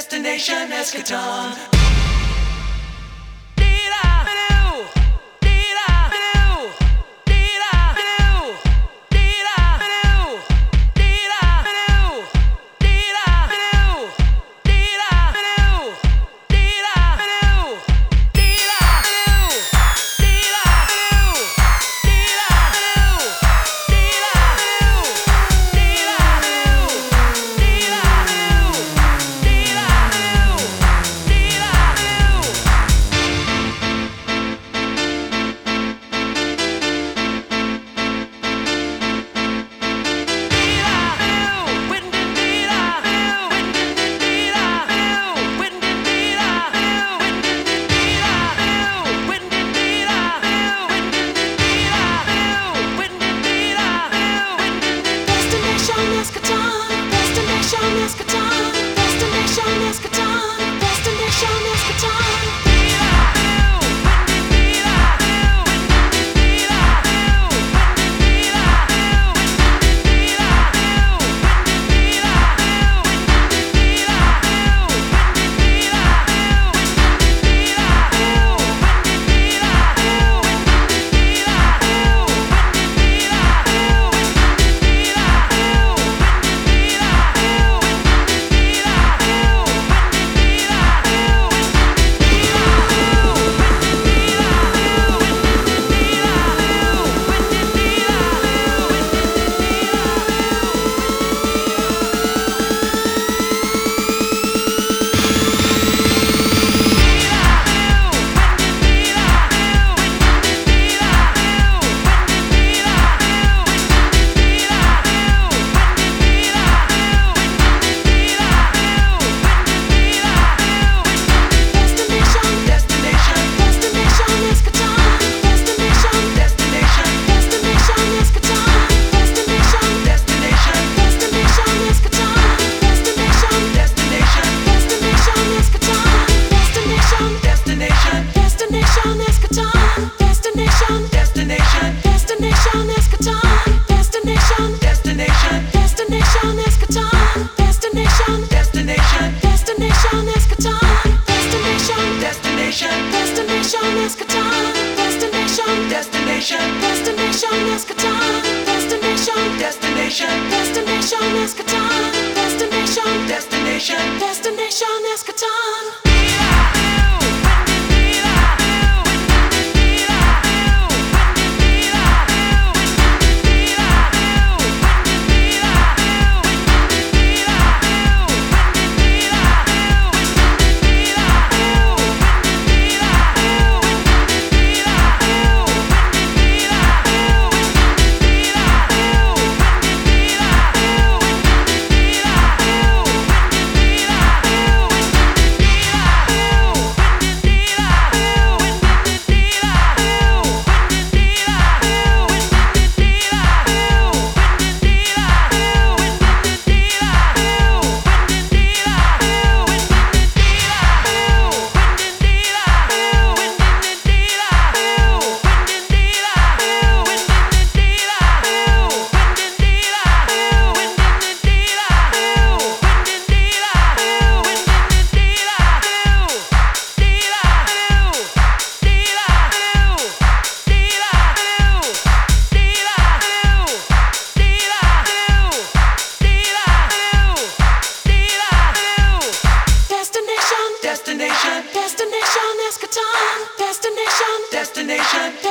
Destination Eschaton. destination is Qatar. Destination is Qatar. Destination is Destination is Destination, destination, destination is Destination, destination, destination is Destination, destination, destination. Nation.